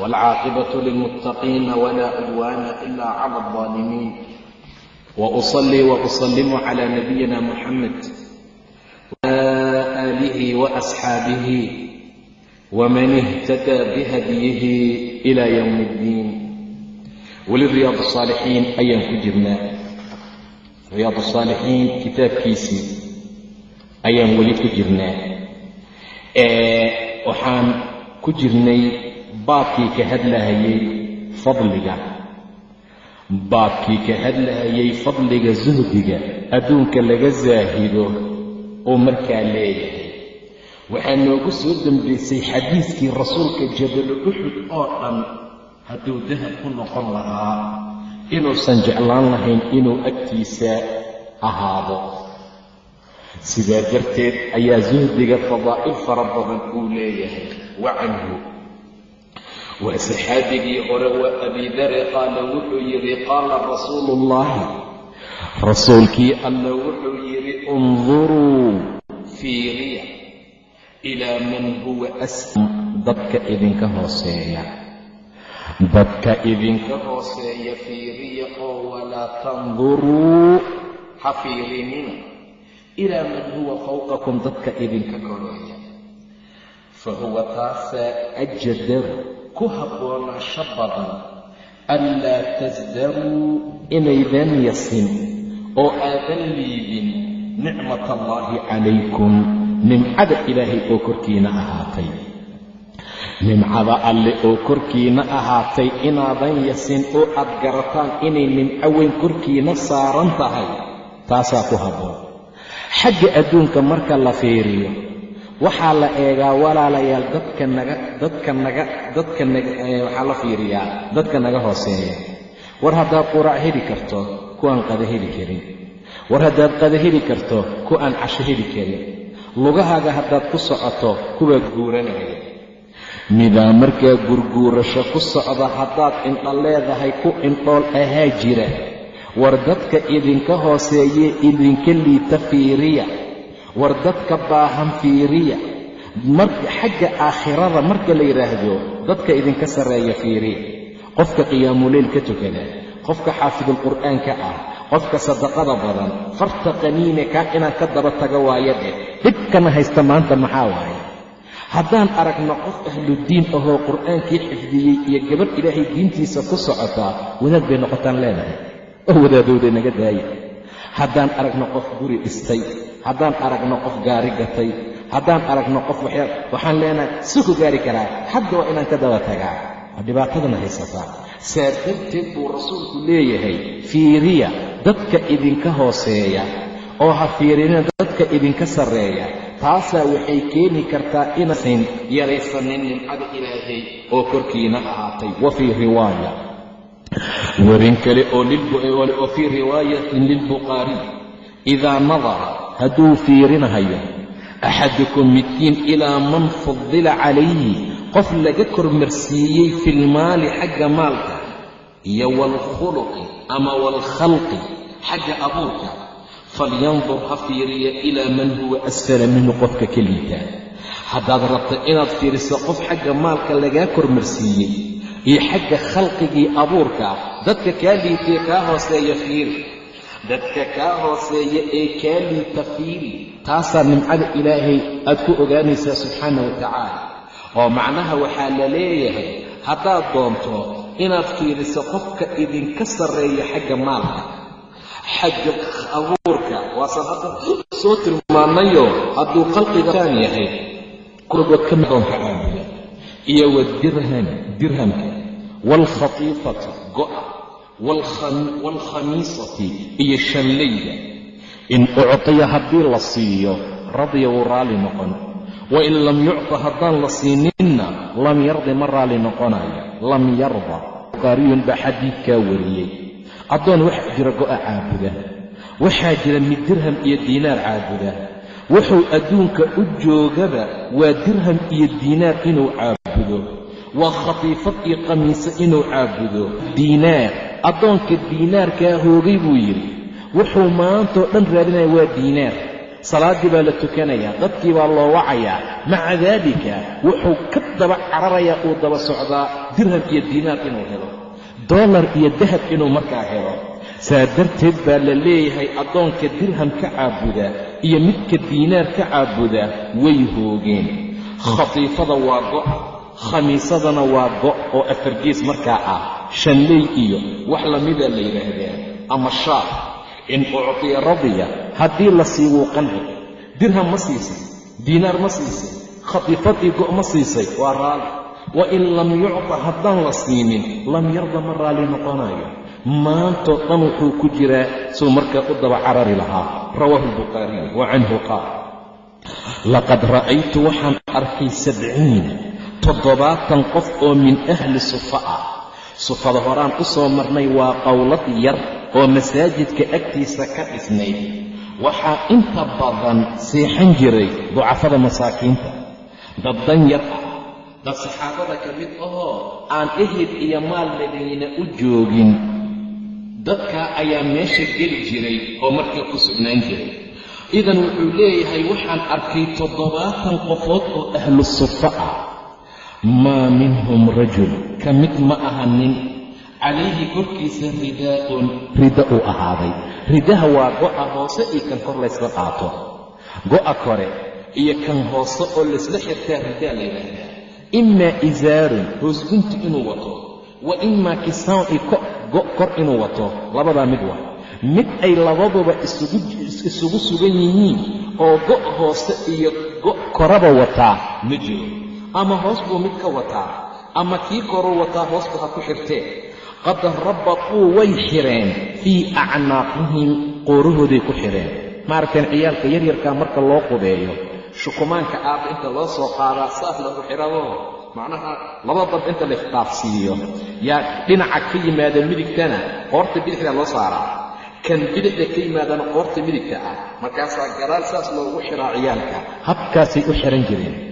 والعاقبة للمتقين ولا عدوان إلا على الظالمين وأصلي وأسلم على نبينا محمد وعلى آله وأصحابه ومن اهتدى بهديه إلى يوم الدين وللرياض الصالحين أيام كجرنا رياض الصالحين كتاب كيسي أيام ولي كجرنا waxaan ku jirnay baabkii ka hadlahayay fadliga. Baabkii ka hadlahayay fadliga suhdiga adduunka laga saahido oo markaa leeyahay. Waxaa noogu soo dambaysay xadiiskii rasuulka jabalu uxud oo dhan hadduu dahab ku noqon lahaa inuusan jeclaan lahayn inuu agtiisa ahaado. Sidaa darteed ayaa suhdiga fadaa'il fara badan uu leeyahay. Wa canhu waa saxaabigii hore waa abidare qaala wuxuu yidhi qaala rasuulu ullaahi rasuulkii alla wuxuu yidhi unduruu fiiriya ilaa man huwa aslam dadka idinka hooseeya dadka idinka hooseeya fiiriya oo walaa tanduruu ha fiirinina ilaa man huwa fawqakum dadka idinka koreeya fa huwa taasaa ajdaru ku habboonaasho badan anlaa tasdaruu inaydan yasin oo aadan liidin nicmat allaahi calaykum nimcada ilaahay oo korkiina ahaatay. Nimcada alle oo korkiina ahaatay inaadan yasin oo aad garataan inay nimco weyn korkiina saaran tahay taasaa ku habboon. Xagga adduunka marka la fiiriyo waxaa la eegaa walaalayaal dadka naga dadka naga dadka naga waxaa la fiiriyaa dadka naga hooseeya. War haddaad quraac heli karto kuwaan qada heli karin. War haddaad qada heli karto ku aan casho heli karin. Lugahaaga haddaad ku socoto kuwaa guuranaya. Midaa markaa gurguurasho ku socda haddaad indha leedahay ku indhool ahaa jira. War dadka idinka hooseeyee idinka liita fiiriya war dadka baahan fiiriya. Xagga aakhirada marka la yidhaahdo dadka idinka sarreeya fiiriya qofka qiyaamuleyl ka tukada qofka xaafidulqur'aanka ah qofka sadaqada badan farta qaniine kaa inaan ka daba tago waayo dheh dhibkana haysta maanta maxaa waaye? Haddaan aragno qof ahludiin ahoo qur'aankii xifdiyey iyo gabadh ilaahay diintiisa ku socotaa wadaad bay noqotaan leenahay. Oo wadaadowday naga daaya haddaan aragno qof guri dhistay haddaan aragno qof gaari gatay haddaan aragno qof waxaan leenahay suu ku gaari karaa. Hadda waa inaan ka daba tagaa. Dhibaatadana haysataa saa darteed buu rasuulku leeyahay fiiriya dadka idinka hooseeya. Oo ha fiirina dadka idinka sarreeya. Taasaa waxay keeni kartaa inasan yaraysanin nimcada ilaahay oo korkiina ahaatay. Wa riwaaya. Warin kale oo fii riwaayatin lilbukhaariy idaa nadara hadduu fiirinahayo axadukum midkiin ilaa man fudila calayhi qof laga kormarsiiyey filmaali xagga maalka iyo waalkhuluqi ama waalkhalqi xagga abuurka falyandur ha fiiriya ilaa man huwa asfala minhu qofka ka liita haddaad rabto inaad fiiriso qof xagga maalka lagaa kormarsiiyey iyo xagga khalqigii abuurka dadka kaa liitee kaa hooseeya fiiri dadka kaa hooseeya ee kaa liita fiiri taasaa nimcada ilaahay aad ku ogaanaysaa subxaana wa tacaala. Oo macnaha waxaa la leeyahay haddaad doonto inaad fiiriso qofka idinka sarreeya xagga maalka xagga abuurka. Waasan hadda soo tilmaanayo hadduu khalqigaan yahay kulgood ka midoonka caabuda iyo wadirham dirhamka waalkhatiifati go'a waalkhamiisati iyo shanlayda in uctiya haddii la siiyo radiya wuu raalli noqon. Wain lam yucta haddaan la siininna lam yardi ma raalli noqonayo lam yarda. Bukaariyun baa xadiidkaa wariyey. Addoon waxaa jira go'a caabuda. Waxaa jira mid dirham iyo diinaar caabuda. Wuxuu adduunka u joogaba waa dirham iyo diinaar inuu caabudo. Waa khatiifad iyo qamiise inuu caabudo. Diinaar addoonka diinaarkaa hoogay buu yidhi. Wuxuu maantoo dhan raadinaya waa diinaar. Salaaddii baa la tukanayaa dadkii baa loo wacayaa maca daalika wuxuu ka daba cararayaa uu daba socdaa dirham iyo diinaar inuu helo. Dollar iyo dahab inuu markaa helo. Saa darteed baa la leeyahay addoonka dirham ka caabuda iyo midka diinaar ka caabuda way hoogeen. Khatiifada waa go' khamiisadana waa go' oo afargees markaa ah shanley iyo wax lamida la yidhaahdaa ama shaar in uctiya radiya haddii la sii qanci dirham ma siisay diinaar ma siisay khatiifadii go' ma siisay waa raali wa in lam yucta haddaan la siinin lam yarda ma raalli noqonayo maantoo dhan wuxuu ku jiraa suu markaa u daba carari lahaa. Rawaahu albukhaariyu wa canhu qaal. Laqad ra'aytu waxaan arkay sabciina toddobaatan qof oo min ahli sufa ah. Sufada horaan u soo marnay waa qowlad yar oo masaajidka agtiisa ka dhisnayd waxaa inta badan seexan jiray ducafada masaakiinta. Dad yar ah dad saxaabada ka mid ahoo aan ehid iyo maal madiina u joogin. Dadkaa ayaa meesha geli jiray oo markaa ku sugnaan jiray. Idan wuxuu leeyahay waxaan arkay toddobaatan qofood oo ahlu ah maa minhum rajul. Ka mid ma aha nin. Calayhi korkiisa ridaa'un. Rida uu ahaaday. Ridaha waa go'a hoose iyo kan kor laysla qaato. Go'a kore iyo kan hoose oo laysla xirtaa ridaa la yidhaahdaa. Imaa isaarun hoosgunti inuu wato. Wa imaa kisaan i go' kor inuu wato. Labadaa mid waa. Mid ay labaduba isugu sugan yihiin oo go' hoose iyo go' koraba wataa ma jiro ama hoos buu mid ka wataa. Ama kii koruu wataa hoostu ha ku xirtee. Qad rabbatuu way xidheen fii acnaaqihim qoorahooday ku xidheen maaragteen ciyaalka yaryarkaa marka loo qubeeyo? Shukumaanka aabba inta loo soo qaadaa saas lagu xidhado macnaha laba dab inta la ikhtaafsiiyo yaa dhinaca ka yimaada midigtana qoorta bidixda loo saaraa. Kan bidixda ka yimaadana qoorta midigta ah. Markaasaa gadaal saas loogu xidhaa ciyaalka. Habkaasay u xihan jireen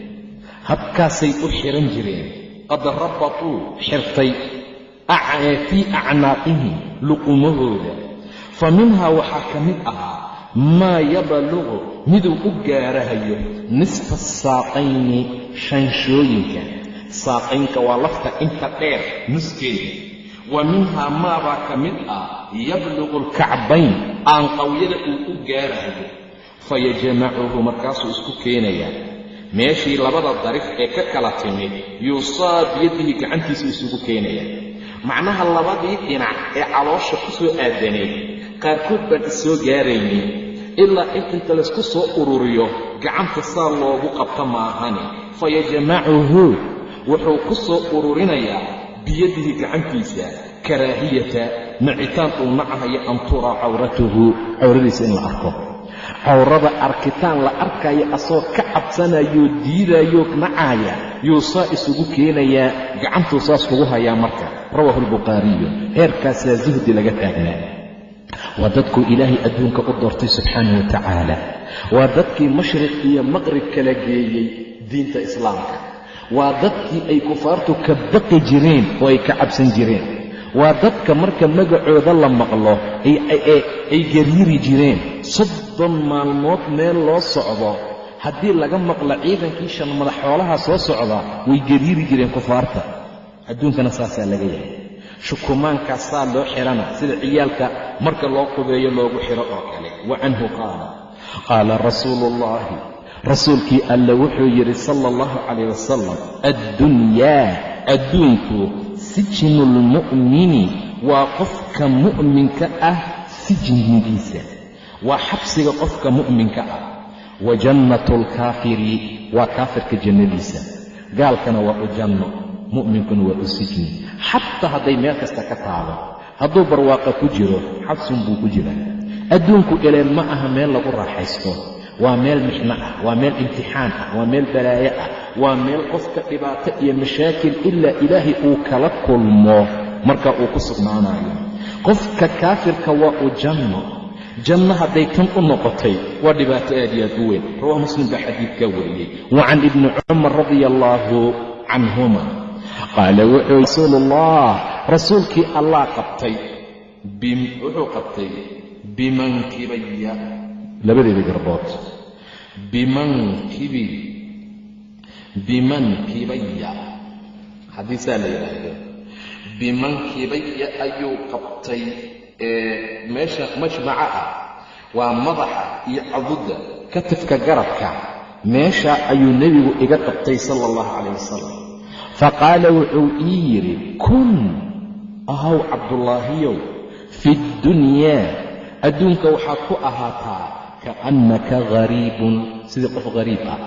habkaasay u xidhan jireen. Qad rabbatuu xirtay fii acnaaqihim luqumahooda. Fa minhaa waxaa ka mid ahaa maa yabluqu miduu u gaarahayo nisfa saaqayni shanshooyinka. Saaqaynka waa lafta inta dheer nuskeeda. Wa minhaa maabaa ka mid ah yabluqu alkacbayn aanqawyada uu u gaarahayo. Fayajmacuhu markaasuu isku keenayaa meeshii labada darif ee ka kala timid yuusaa biyadihi gacantiisu isugu keenaya. Macnaha labadii dhinac ee caloosha ku soo aadaneed qaarkood baan is soo gaaraynin ilaa in inta laysku soo ururiyo gacanta saa loogu qabta maahane fayajmacuhu wuxuu ku soo ururinayaa biyadihi gacantiisa karaahiyata nacitaan uu nacahayo an turaa cawratuhu. Cawradiisa in la arko cawrada arkitaan la arkayo asoo ka cabsanayoo diidayoo nacaaya yuu saa isugu keenayaa gacantuu saas kugu hayaa marka. Rawaahu albukhaariyu heerkaasaa zuhdi laga taagnaa. Waa dadkuu ilaahay adduunka u doortay subxaanah wa tacaala. Waa dadkii mashriq iyo maqrib kala geeyey diinta islaamka. Waa dadkii ay kufaartu ka baqi jireen oo ay ka cabsan jireen waa dadka marka magacooda la maqlo ay gariiri jireen. Soddon maalmood meel loo socdo. Haddii laga maqlo ciidankii shan madax xoolaha soo socda way gariiri jireen kufaarta. Adduunkana saasaa laga yahay shukumaankaasaa loo xidhana sida ciyaalka marka loo qubeeyo loogu xidho oo kale. Wa canhu qaala. Qaala rasuulu ullaahi rasuulkii alle wuxuu yidhi sala allahu calayh wasalam addunyaa adduunku sijnu lmu'mini waa qofka mu'minka ah sijnigiisa waa xabsiga qofka mu'minka ah. Wa jannatu alkaafiri waa kaafirka jannadiisa. Gaalkana waa u janno mu'minkuna waa u sijni xataa hadday meel kasta ka taalo hadduu barwaaqa ku jiro xabsun buu ku jiraa. Adduunku ileen ma aha meel lagu raaxaysto waa meel mixno ah waa meel imtixaan ah waa meel balaayo ah waa meel qofka dhibaato iyo mashaakil ilaa ilaahay uu kala kulmo marka uu ku sugnaanayo. Qofka kaafirka waa uu janno. Janno hadday tan u noqotay waa dhibaato aad iyo aad u weyn. Rawaa muslim baa xadiidkaa wariyey. Wa can ibni cumar radia allaahu canhuma qaala wuxuu rasuulu ullah rasuulkii allah qabtay wuxuu qabtay bimankibaya labadeeda garbood. Bimankibi bimankibaya haddii saa la yidhaahdo. Bimankibaya ayuu qabtay meesha majmaca ah waa madaxa iyo cadudda katifka garabka. Meesha ayuu nebigu iga qabtay sala allahu calayh wasalam faqaala wuxuu ii yidhi kun ahow cabdullaahiyow fi ddunyaa adduunka waxaad ku ahaataa kaannaka ghariibun sidii qof ghariib ah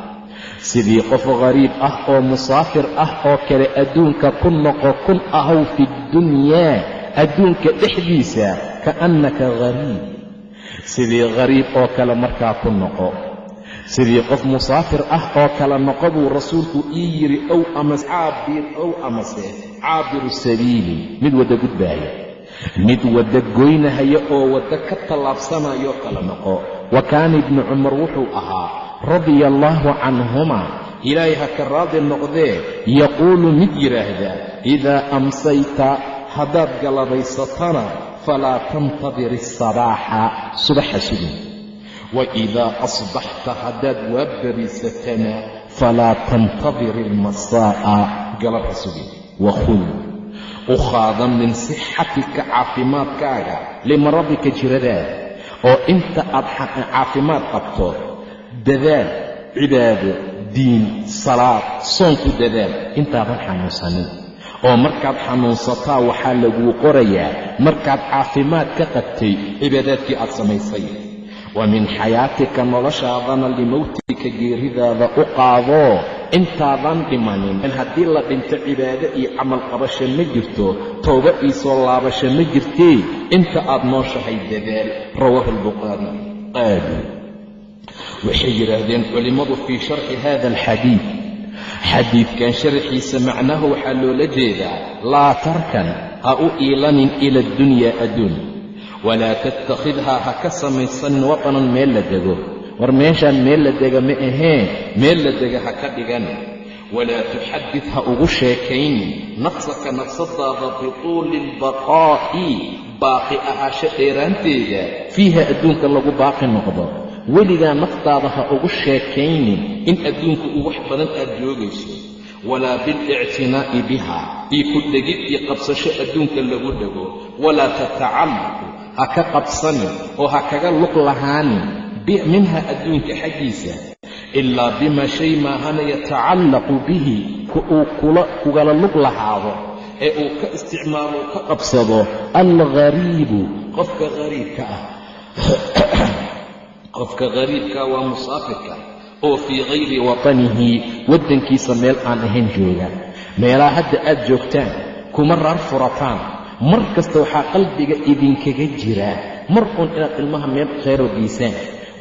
sidii qof ghariib ah oo musaafir ah oo kale adduunka ku noqo kun ahow fi ddunyaa adduunka dhexdiisa kaannaka ghariib sidii ghariib oo kale markaa ku noqo sidii qof musaafir ah oo kale noqo buu rasuulku ii yidhi ow amas caabir ow amase caabiru sabiili mid wadda mid wadda goynahaya oo wadda ka tallaabsanayoo kale noqo. Wa kaana ibnu cumar wuxuu ahaa radia allaahu canhuma ilaahay ha ka raadi noqdee yaquulu mid yidhaahda idaa amsayta haddaad galabaysatana falaa tantadir asabaaxa subaxa sugin wa idaa asbaxta haddaad waa bariisatana falaa tantadir almasaa'a. Galabha sugin wakhud u qaadan min sixatika caafimaadkaaga limaradika jiradaada oo inta aad caafimaad qabto dadaal cibaado diin salaad soonku dadaal intaadan xanuunsanin. Oo markaad xanuunsataa waxaa laguu qorayaa markaad caafimaad ka qabtay cibaadaadkii aad samaysay. Wa min xayaatika noloshaadana limowtika geeridaada u qaadoo intaadan dhimanin haddii la dhinto cibaado iyo camal qabasho ma jirto towba ii soo laabasho ma jirtee inta aad nooshahay dadaal rawaahu albukhaari qaaluu waxay yidhaahdeen culimmadu fii sharxi hada alxadiid. Xadiidkan sharxiisa macnahu waxaa loola jeedaa laa tarkan ha u iilanin ila addunyaa adduun walaa tattakhidhaa ha ka samaysanin watanan meel la dego war meeshaan meel la dega ma ahee meel la dega ha ka dhigan. Walaa tuxadid ha ugu sheekaynin nafsaka nafsadaada bituuli albaqaa'i baaqi ahaasho dheeraanteeda fiiha adduunka lagu baaqi noqdo. Weligaa naftaada ha ugu sheekaynin. In adduunka uu wax badan aad joogayso. Walaa bilictinaa'i biha io ku dhegid iyo qabsasho adduunka lagu dhego walaa tatacallaqu ha ka qabsanin oo ha kaga luq lahaanin minha adduunka xaggiisa ilaa bima shay maahana yatacallaqu bihi uu kugala lug lahaado ee uu ka isticmaalo ka qabsado alghariibu qofka hariibka ah qofka hariibka waa musaafirka oo fii hayri watanihi waddankiisa meel aan ahayn jooga meelaha hadda aad joogtaan kuma raar furataan mar kasta waxaa qalbiga idinkaga jira mar uun inaad ilmaha meel khayro geysaan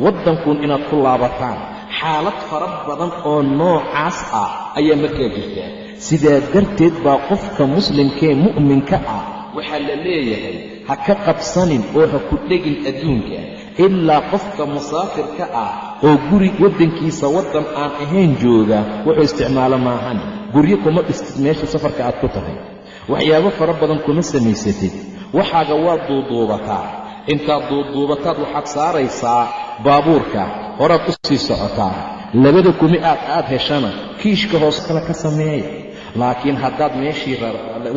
waddankuun inaad ku laabataan. Xaalad fara badan oo noocaas ah ayaa markaa jirta. Sidaa darteed baa qofka muslimkee mu'minka ah waxaa la leeyahay ha ka qabsanin oo ha ku dhegin adduunka. Ilaa qofka musaafirka ah oo guri waddankiisa waddan aan ahayn jooga wuxuu isticmaalo maahan. Guryo kuma dhistid meesha safarka aad ku tahay. Waxyaabo fara badan kuma samaysatid. Waxaaga waad duuduubataa. Intaad duuduubataad waxaad saaraysaa baabuurka horaad u sii socotaa. Labada kumi aad aad heshana kiishka hoos kale ka sameeya laakiin haddaad meeshii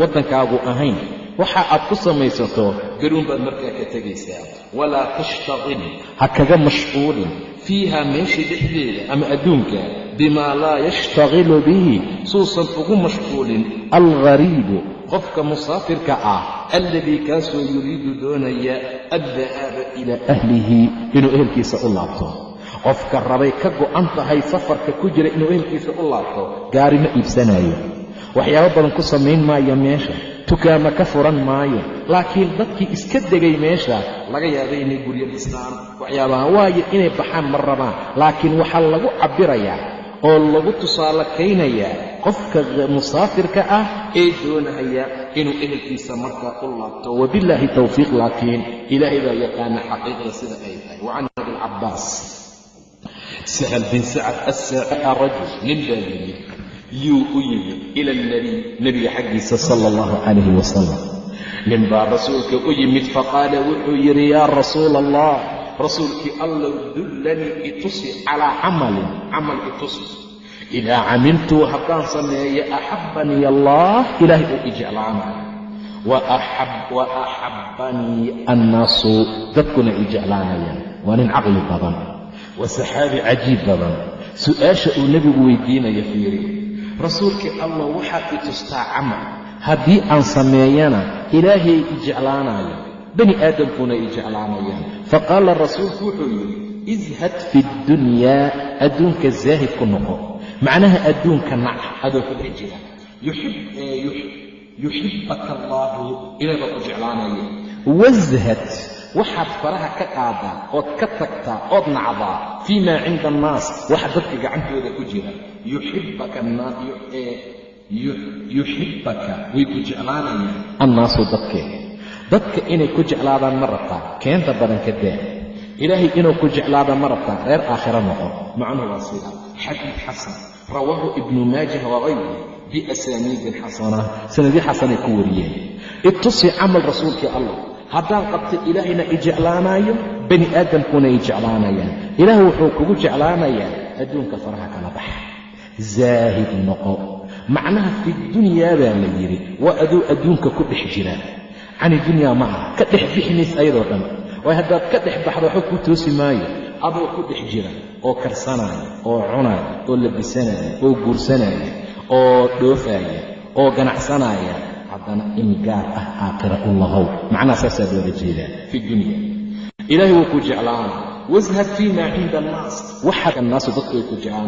waddankaagu ahayn waxa aad ku samaysato garuun baad markaa ka tegaysaa walaa tashtaqil ha kaga mashquulin. Fiiha meesha dhexdeeda ama adduunka bimaa laa yashtaqilu bihi suusan ugu mashquulin. Alghariibu qofka musaafirka ah alladii kaasoo yuriidu doonaya addahaaba ilaa ahlihi inuu ehelkiisa u laabto. Qofka rabay ka go'an tahay safarka ku jira inuu ehelkiisa u laabto gaari ma iibsanaayo. Waxyaabo badan ku samayn maayo meesha tukaama ka furan maayo laakiin dadkii iska degay meesha laga yaaba inay guryo dhistaan waxyaabaha waayo inay baxaan ma rabaan laakiin waxaa lagu cabbirayaa oo lagu tusaale kaynayaa qofka musaafirka ah ee doonahaya inuu ehelkiisa markaa u laabto. Wabillaahi towfiiq laakiin ilaahay baa yaqaana xaqiiqda sida ay tahay. Wa can abilcabaas sahal bin sacad assaacia rajul nin baa yimid yuu u yimid ila alnebiy nebiga xaggiisa sala allahu calayhi wasalam nin baa rasuulka u yimid faqaala wuxuu yidhi yaa rasuula allah rasuulkii allow dullanii itusi calaa camalin. Camal itusi. Idaa camiltuu haddaan sameeyo axabbanii allah. Ilaahay uu i jeclaanay wa axabbanii annaasu. Dadkuna i jeclaanayaan. Waa nin caqli badan. Waa saxaabi cajiib badan. Su'aasha uu nebigu weydiinaya fiiri. Rasuulkii allah waxaad i tustaa camal. Haddii aan sameeyana ilaahay i jeclaanayo bani aadamkuna i jeclaanayaan. Faqaala rasuulku wuxuu yidhi ishad fi ddunyaa adduunka zaahid ku noqo. Macnaha adduunka nac adoo ku dhex jira. Yuxibbaka allaahu ilaah baa ku jeclaanaya. Washad waxaad faraha ka qaadaa ood ka tagtaa ood nacdaa fii maa cinda annaas waxa dadka gacantooda ku jira. Yuxibbaka yuxibbaka way ku jeclaanayaan. Annaasu dadkee dadka inay ku jeclaadaan ma rabtaa keenta badan ka daa ilaahay inuu ku jeclaada ma rabtaa reer aakhiro noqo. Macnuhu waa sida xadiid xasan rawaahu ibnu maajah wagayri biasaaniidin xasana sanadii xasanay ku wariyeen. Itusi camal rasuulkii allah haddaan qabta ilaahayna i jeclaanaayo bani aadamkuna i jeclaanayaan. Ilaah wuxuu kugu jeclaanayaa adduunka faraha kala baxa. Zaahid noqo. Macnaha fi dunyaa baa la yidhi waa aduu adduunka ku dhex jira cani dunyaa ma aha ka dhex bixi mays ayadoo dhan. Waayo haddaad ka dhex baxdo waxba kuu toosi maayo. Adoo ku dhex jira oo karsanaya oo cunaya oo labisanaya oo guursanaya oo dhoofaaya oo ganacsanaya haddana in gaar ah aakhira u lahow macnaha saasaa loola jeedaa fi dunya. Ilaahay wuu ku jeclaana washad fii maa cinda annaas. Waxaad annaasu dadku can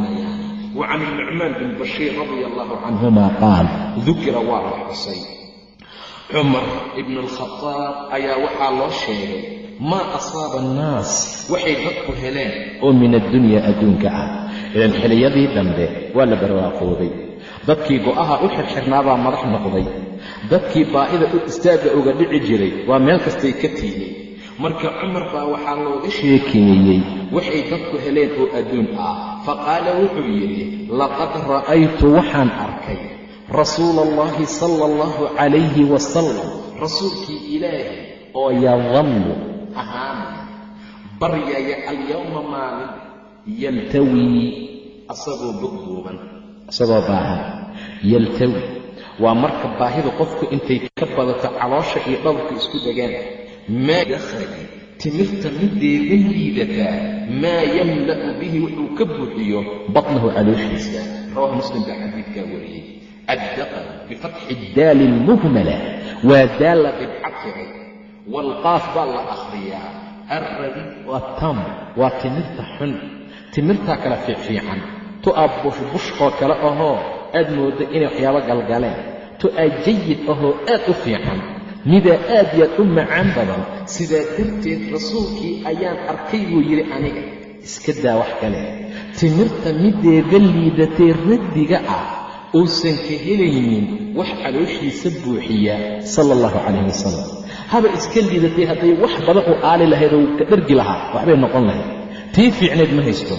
cumar ibn alkhadaab ayaa waxaa loo sheegay maa asaaba annaas? Waxay dadku heleen. Oo min addunya adduunka ah. Idan xiliyadii dambe waa la barwaaqoobay dadkii go'aha u xirxirnaabaa madax noqday. Dadkii baa'ida u istaagga uga dhici jiray waa meel kastay ka tiiyey marka cumar baa waxaa looga sheekeeyey waxay dadku heleen oo adduun ah. Faqaala wuxuu yidhi laqad ra'aytu waxaan arkay rasuula allahi sala allahu calayhi wasalam rasuulkii ilaahi oo yadallu ahaanaya baryaya alyowma maalin yaltawii asagoo bogduuban isagoo baahan. Yaltawi. Waa marka baahida qofku intay ka badato caloosha iyo dhowrka isku degaan maa dakhali timirta mideeda liidataa maa yamla'u bihi wuxuu ka buuxiyo batnahu calooshiisa. Rawahu muslim baa xadiidkaa wariyey addaqal bifatxi daali lmuhmala waa daal la dhibcad tiray waalqaaf baa la akhriyaa alradi waa tam waa timirta xun timirtaa kala fiicfiican tu aa bushbush oo kale ahoo aad mooddo inay waxyaabo galgaleen tu aa jayid ahoo aad u fiican midaa aad yaad u macaan badan sidaa darteed rasuulkii ayaan arkay buu yidhi aniga iska daa wax kale timirta mideeda liidatee raddiga ah uusan ka helaynin wax calooshiisa buuxiya sala allahu calayh wasalam haba iska liidatay hadday wax badan u aali lahayd oo ka dhargi lahaa waxbay noqon lahayd. Tii fiicnayd ma haysto.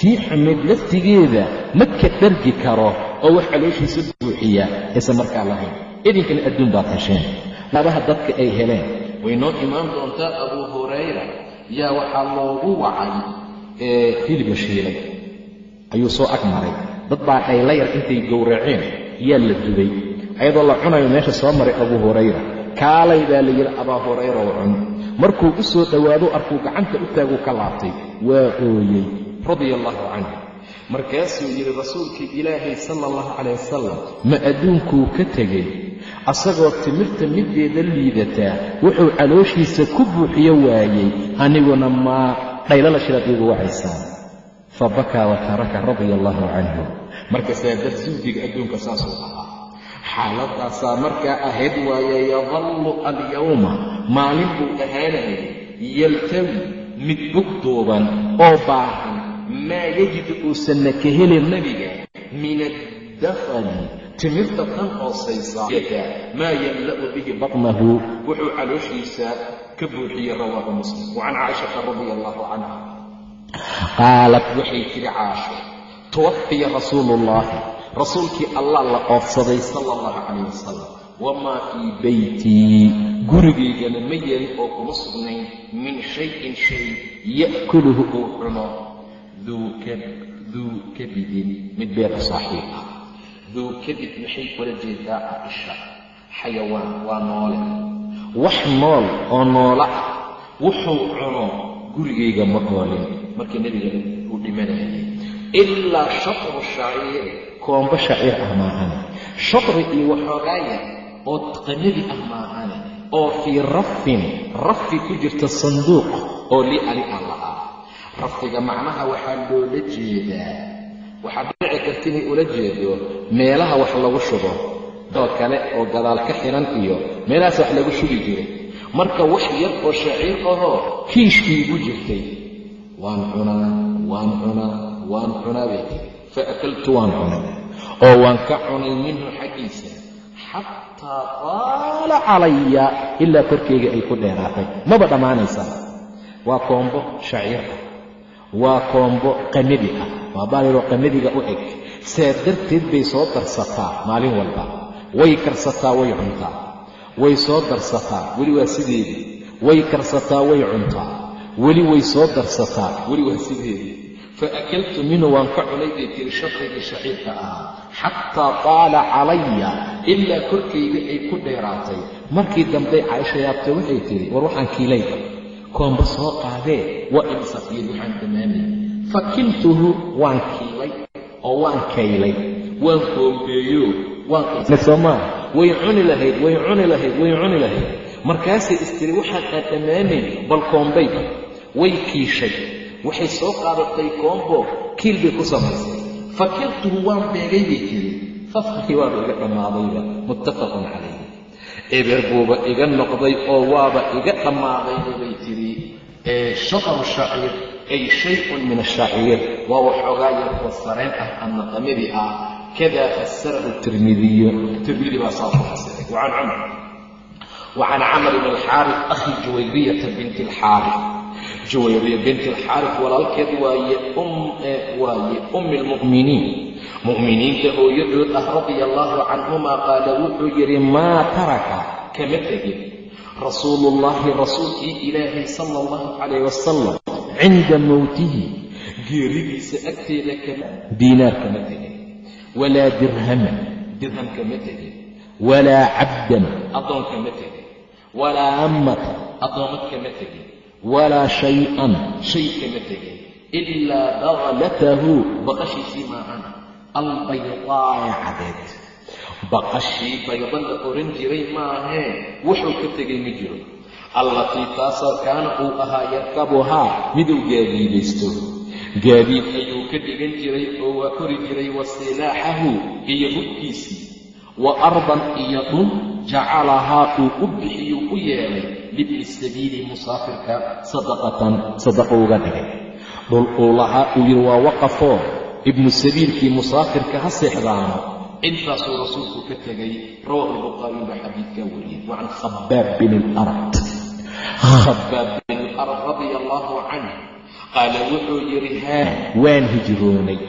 Tii xumayd laftigeeda ma ka dhargi karo oo wax calooshiisa buuxiya aysan markaa lahayn. Idinkana adduun baad hesheen laabaha dadka ay heleen. Way noo imaan doontaa abuu hurayra. Yaa waxaa loogu wacay hilibga shiilay. Ayuu soo ag maray dad baa dhayla yar intay gowraceen yaa la dubay ayadoo la cunayo meesha soo maray abuu hurayra. Kaalay baa la yidhi abaa hurayra oo cun. Markuu u soo dhowaado arkuu gacanta u taaguu ka laabtay waa ooyey radia allaahu canhu. Markaasuu yidhi rasuulkii ilaahay sala allahu calayh wasalam ma adduunkuu ka tegey? Asagoo timirta mideeda liidataa wuxuu calooshiisa ku buuxiyo waayey. Aniguna maa dhaylala shilaad iigu wacaysaan fa bakaa wa taraka radia allaahu canhu markaasaa dad suudiga adduunka saasuu ahaa. Xaaladaasaa markaa ahayd waaye yadallu alyawma maalin buu ahaanayay yaltawi mid bugduuban oo baahan maa yajidu uusanna ka helin nebiga min addafani timirta tan hoosaysa maa yamla'u bihi batnahu wuxuu calooshiisa ka buuxiyey rawaahu muslim. Wa can caaishata radia allahu canha qaalat waxay tidhi caasho tuwafiya rasuulu ullaahi rasuulkii allah la oofsaday sala allahu calayh wasalam wamaa fii beytii gurigaygana ma yeelin oo kuma sugnayn min shayin shay ya'kuluhu uu cuno duu kabidin mid beer saaxiib ah duu kabid maxay kula jeedaa caaisha xayawaan waa noole wax nool oo noola ah wuxuu cuno gurigayga ma oolin markii nebiga uu dhimanayay ilaa shatru shaciir koombo shaciir ah maahane shatri iyo waxoogaaya oo qamadi ah maahane oo fii rafin rafi ku jirta sanduuq oo li ali aan lahaa rafiga macnaha waxaa loola jeedaa waxaad dhici karta inay ula jeedo meelaha wax lagu shubo doo kale oo gadaal ka xiran iyo meelahaas wax lagu shugi jiray marka wax yar oo shaciir ahoo kiishkiigu jirtay waan cunaa waan cunaa waan cunaa bay tiri fa akaltu waan cunay oo waan ka cunay minhu xaggiisa xataa qaala calaya ilaa korkayga ay ku dheeraatay. Maba dhammaanaysaa? Waa koombo shaciir ah waa koombo qamadi ah waa baaliroo qamadiga u eg. Saa darteed bay soo darsataa maalin walba. Way karsataa way cuntaa. Way soo darsataa weli waa sideedii way karsataa way cuntaa. Weli way soo darsataa weli waa sideedii fa akaltu minhu waan ka cunay bay tiri shatrigii shaciirka ahaa xataa taala calaya ilaa korkayga ay ku dheeraatay markii dambey caaisha yaabtay waxay tihi war waxaan kiilayba koombo soo qaadee waa imsafiyad waxaan damaamay fa kiltuhu waan kiilay oo waan kaylay waan koombeeyo waansomaa way cuni lahayd way cuni lahayd way cuni lahayd markaasay istiri dhammaanayn bal koombay way kiishay waxay soo qaadatay koombo kiil bay ku samaysay fa kiltuhu waan beegay bay tiri. Fafkii waaba iga dhammaadayba muttafaqun calayh eber buuba iga noqday oo waaba iga dhammaadayba bay tiri. Shaqaru shaciir ay shay-un min ashaciir waa waxoogaa yar oo sareen ah ama qamadi ah. Kada fasarahu tirmidiyu tirmidi baa saa ku fasiray wacan camr wacan camr bn alxaarif akhi juwayriyata binti alxaarif juwayriya binti alxaarif walaalkeed waaye waaye ummi lmu'miniin mu'miniinta hooyadood ah radia allaahu canhumaa qaala wuxuu yidhi maa taraka kama tegin rasuuluullaahi rasuulkii ilaahay sala allahu calayh wasalam cinda mowtihi geeridiisa agteeda kama diinaar kama tegin walaa dirhaman dirham kama tegin walaa cabdan addoon kama tegin walaa ammata addoomad kama tegin walaa shay-an shay kama tegin ilaa dagalatahu baqashiisii maahan albaydaae cadeed baqashii bayda la oran jiray maahee wuxuu ka tegay ma jiro allatii taasoo kaana uu ahaa yarkabuhaa miduu gaadiidaysto gaadiid ayuu ka dhigan jiray oo waa kori jiray wa silaaxahu iyo hubkiisii wa ardan iyo dhul jacalahaa uu u bixiyuu u yeelay libni sabiili musaafirka sadaqatan sadaqo uga dhigay. Dhul uu lahaa uu yidhi waa waqafoo ibnu sabiilkii musaafirka ha seexdaano. Intaasuu rasuulku ka tegay rawaahu lbukhaariyu baa xadiidkaa wariyey wa can khabaab bin alard khabaab bin alard radia allaahu canh qaala wuxuu yidhi haa waan hijroonay.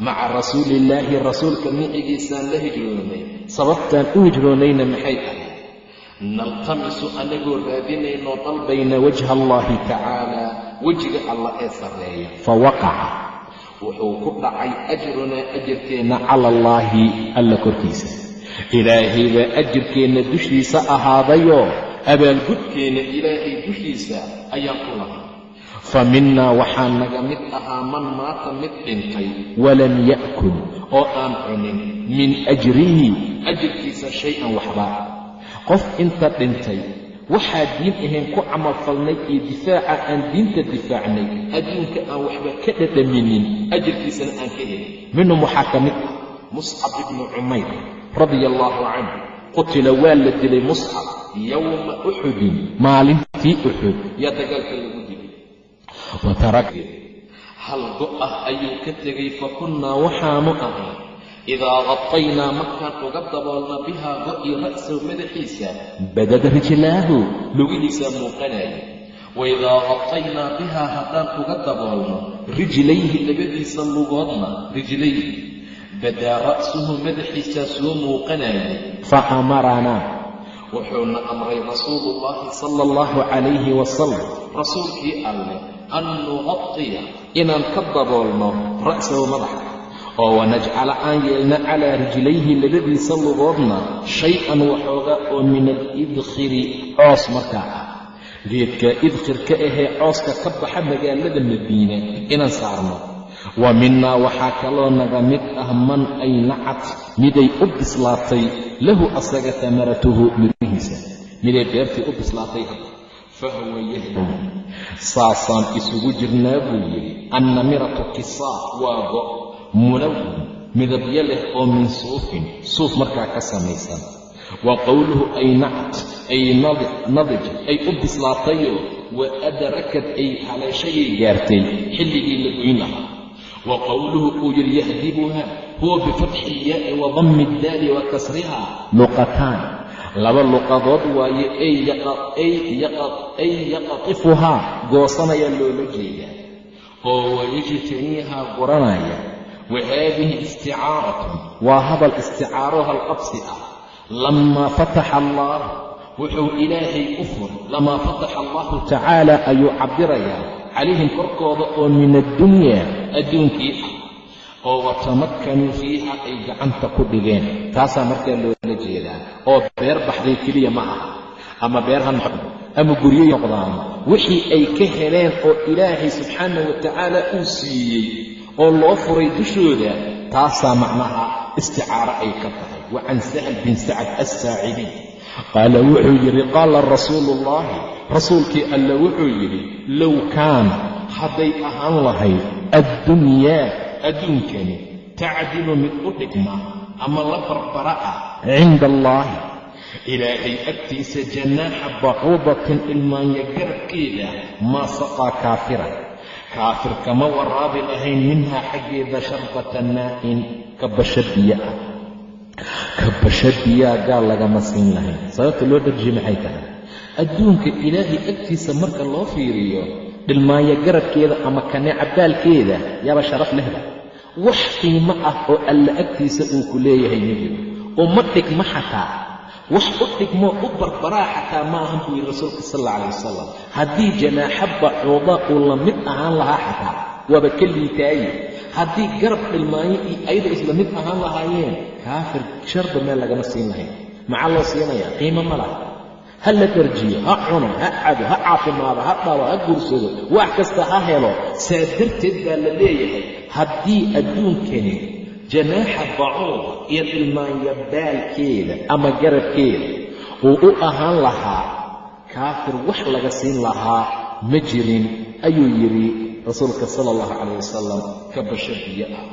Maca rasuuliillaahi rasuulka micigiisaan la hijroonay. Sababtaan u hijroonayna maxay ahayd naltamisu anagoo raadinaynoo dalbayna wajha allaahi tacaala wejiga allah ee sarreeya. Fa waqaca. Wuxuu ku dhacay ajrunaa ajirkeenna cala allaahi alla korkiisa. Ilaahay baa ajirkeenna dushiisa ahaadayoo abaalgudkeenna ilaahay dushiisa ayaan ku lahay fa minnaa waxaa naga mid ahaa man maata mid dhintay walam ya'kul oo aan cunin min ajrihi ajirkiisa shay-an waxba qof inta dhintay. Waxaa diin ahayn ku camalfalnay iyo difaaca aan diinta difaacnay. Adduunka aan waxba ka dhadhaminin ajirkiisana aan ka helin. Minhum waxaa ka mid ah? Muscab ibnu cumayr radia allaahu canhu qutila waa la dilay muscab yowma uxudin maalintii uxud yaa dagaalka lagu dilay watarak hal go-ah ayuu ka tegay fa kunnaa waxaanu ahay idaa qataynaa markaan uga daboolna bihaa go-i ra'sahu madaxiisa badada rijlaahu lugihiisaa muuqanaya waidaa qataynaa bihaa haddaan uga daboolno rijlayhi labadiisa lugoodna rijlayhi badaa ra'suhu madaxiisaa soo muuqanayay fa amaranaa wuxuuna amray rasuulu llaahi sala allahu calayhi wasalam rasuulkii alleh an nuqatiya inaan ka daboolno ra'sahu madaxa oo wanajcala aan yeelna calaa rijlayhi labadiisa lugoodna shay-an waxooga oo min alidkhiri coos markaa ah. Geedka idkhirka ahee cooska ka baxa magaalada madiina inaan saarno. Wa minnaa waxaa kaloo naga mid ah man ay nacat miday u bislaatay lahu asaga tamaratuhu mirihiisa miday beertii u bislaatay fa huwa yahdi saasaan isugu jirnaa buu yidhi annamiratu kisaa waa go mulawin midabyo leh oo min suufin suuf markaa ka samaysan. Wa qowluhu ay nacat ay nadij ay u bislaatayoo wa adrakad ay haleeshayay gaartay xilligii la goyn lahaa. Wa qowluhu uu yidhi yahdibuha huwa bifatxi ilyaai wa dammi iddaali wa kasriha luqataan. Laba luqadood waaye ay yaqatifuhaa goosanaya loola jeedaa. Oo wayajtaniihaa guranaya wa haadihi isticaaratun waa hadal isticaaro halqabsi ah. Lamaa fataxa allah wuxuu ilaahay u furay lamaa fataxa allahu tacaala ayuu cabirayaa calayhim korkooda oo min addunyaa adduunkii ah. Oo watamakkanuu fiiha ay gacanta ku dhigeen. Taasaa markaa loola jeedaa. Oo beer baxday keliya ma aha. Ama beer ha noqdo ama guryo noqdaan. Wixii ay ka heleen oo ilaahay subxaana wa tacaala uu siiyey oo loo furay dushooda taasaa macnaha isticaaro ay ka tahay. Wa can sahl bin sacad assaacidiy. Qaala wuxuu yidhi qaala rasuulu ullaahi rasuulkii alla wuxuu yidhi low kaana hadday ahaan lahayd addunyaa adduunkani tacdilu mid u dhigma ama la barbara ah cinda allaahi ilaahay agtiisa jannaaxa bacuudatin ilmaanya garabkeeda maa saqaa kaafiran kaafir kama waraabi lahayn minhaa xaggeeda sharbata naa'in ka basha biyo ah. Ka basha biyaa gaal lagama siin lahayn. Sababta loo dharjiye maxay tahay? Adduunka ilaahay agtiisa marka loo fiiriyo dhilmaanya garabkeeda ama kaneeca baalkeeda yaaba sharaf lehda wax qiimo ah oo alla agtiisa uu ku leeyahay ma jiro uma dhigma xataa wax u dhigmoo u barbaraa xataa ma ahan buu yidhi rasuulka sal alla calayh wasalam haddii janaaxa bacuuda uu la mid ahaan lahaa xataa waaba ka liitaaye. Haddii garab dhilmaanyo iyo ayada isla mid ahaan lahaayeen kaafir sharba meel lagama siin lahayn. Maxaa loo siinayaa? Qiimo ma laha. Ha la darjiyo ha cuno ha cabo ha caafimaado ha dhalo ha guursado wax kasta ha helo. Saa darteed baa la leeyahay haddii adduunkani janaaxa bacuuda iyo dhilmaanya baalkeeda ama garabkeeda uu u ahaan lahaa kaafir wax laga siin lahaa ma jirin ayuu yidhi rasuulka sala allahu calayh wasalam ka basho biyo ah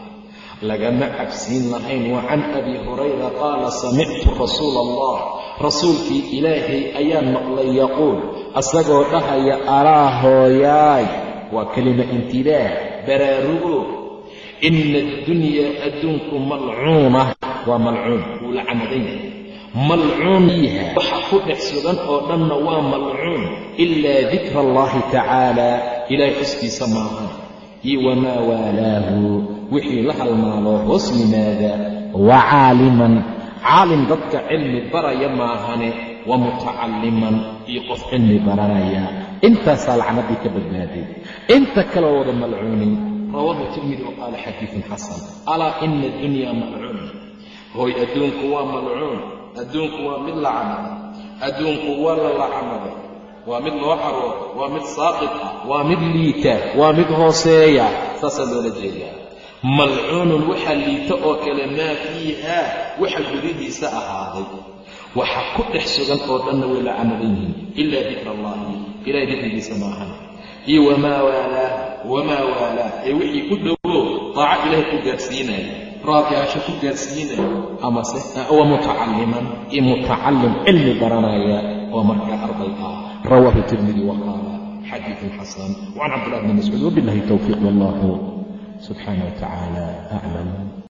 lagama cabsiin lahayn wa can abi hurayra qaala samictu rasuula allah rasuulkii ilaahay ayaan maqlay yaquul asagoo dhahaya alaa hooyaay waa kelima intibaah baraarugo ina addunyaa adduunku malcuuna waa malcuun wuu la camadan yahay malcuun fiiha waxa ku dhex sugan oo dhanna waa malcuun ilaa dikra allahi tacaala ilaahay xuskiisa maahan iyo wamaa waalaahu wixii la halmaalo hoos yimaada wa caaliman caalim dadka cilmi baraya maahane wa mutacalliman iyo qof cilmi baranaya intaasaa lacnaddii ka badbaaday inta kaloo wada malcuunin rawaahu tirmidi wa qaala xadiidun xasan alaa ina addunyaa malcuun hooy adduunku waa malcuun adduunku waa mid lacanaday adduunku waa la lacanaday waa mid loo caroodo waa mid saaqid ah waa mid liita waa mid hooseeya saasaa loola jeedaa. Malcuunun waxaa liita oo kale maa fiiha waxa gudihiisa ahaaday. Waxa ku dhex sugan oo dhanna way la camadan yihiin ilaa dikra allahi ilahay dikrigiisa maahan iyo wamaa waalaah wamaa waalaa ee wixii ku dhowo taaco ilaahay ku gaadsiinaya raadgaasho ku gaadsiinaya amase wa mutacalliman io mutacallim cilmi baranaya oo markaa arday ah rawaahu tirmidi wa qaala xadiiun xasan can cabdillah bni mascuud wabilahi towfiiq wallahu subxaana wa tacaala aclam